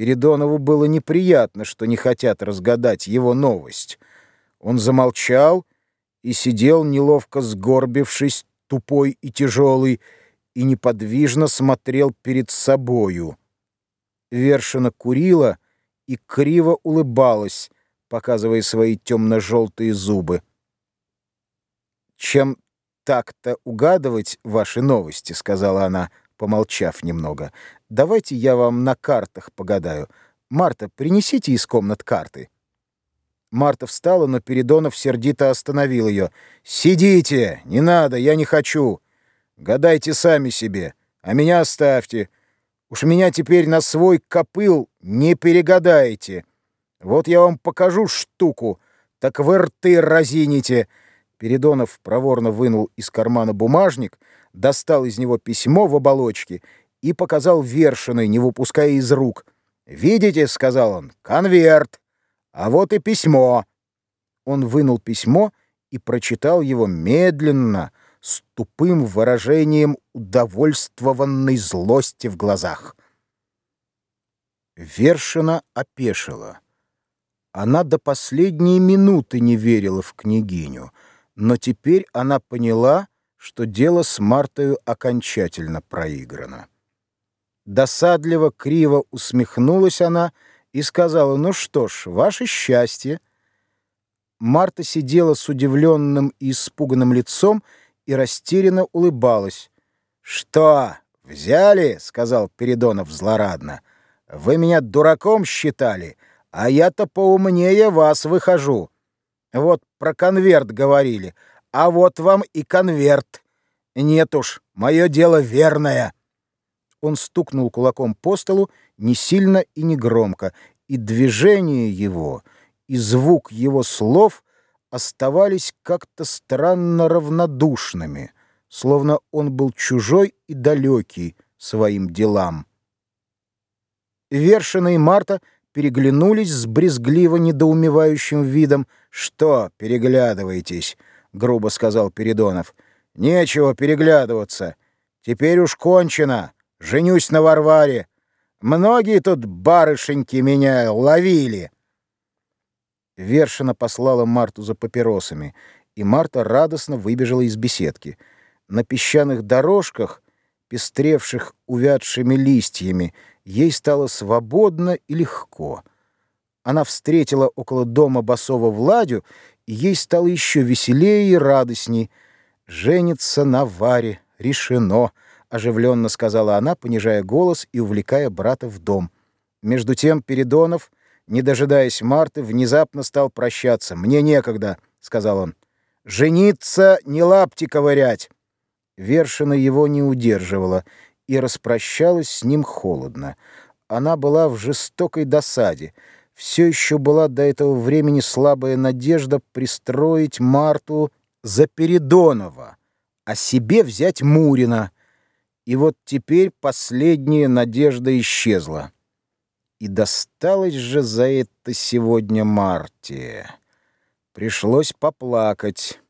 Передонову было неприятно, что не хотят разгадать его новость. Он замолчал и сидел, неловко сгорбившись, тупой и тяжелый, и неподвижно смотрел перед собою. Вершина курила и криво улыбалась, показывая свои темно-желтые зубы. «Чем так-то угадывать ваши новости», — сказала она, помолчав немного. «Давайте я вам на картах погадаю. Марта, принесите из комнат карты». Марта встала, но Передонов сердито остановил ее. «Сидите! Не надо, я не хочу. Гадайте сами себе, а меня оставьте. Уж меня теперь на свой копыл не перегадаете. Вот я вам покажу штуку, так вы рты разините». Передонов проворно вынул из кармана бумажник, достал из него письмо в оболочке и показал Вершиной, не выпуская из рук. «Видите, — сказал он, — конверт, а вот и письмо». Он вынул письмо и прочитал его медленно, с тупым выражением удовольствованной злости в глазах. Вершина опешила. Она до последней минуты не верила в княгиню — но теперь она поняла, что дело с Мартою окончательно проиграно. Досадливо, криво усмехнулась она и сказала, «Ну что ж, ваше счастье». Марта сидела с удивленным и испуганным лицом и растерянно улыбалась. «Что, взяли?» — сказал Передонов злорадно. «Вы меня дураком считали, а я-то поумнее вас выхожу». Вот про конверт говорили, а вот вам и конверт. Нет уж, мое дело верное. Он стукнул кулаком по столу не сильно и не громко, и движение его, и звук его слов оставались как-то странно равнодушными, словно он был чужой и далекий своим делам. Вершина и Марта переглянулись с брезгливо недоумевающим видом. «Что переглядываетесь?» — грубо сказал Передонов. «Нечего переглядываться. Теперь уж кончено. Женюсь на Варваре. Многие тут барышеньки меня ловили». Вершина послала Марту за папиросами, и Марта радостно выбежала из беседки. На песчаных дорожках, пестревших увядшими листьями, ей стало свободно и легко. Она встретила около дома Басова Владю, и ей стало еще веселее и радостней. «Женится на Варе, решено», — оживленно сказала она, понижая голос и увлекая брата в дом. Между тем Передонов, не дожидаясь Марты, внезапно стал прощаться. «Мне некогда», — сказал он. «Жениться, не лапти ковырять». Вершина его не удерживала и распрощалась с ним холодно. Она была в жестокой досаде. Все еще была до этого времени слабая надежда пристроить Марту за Передонова, а себе взять Мурина. И вот теперь последняя надежда исчезла. И досталось же за это сегодня Марте. Пришлось поплакать.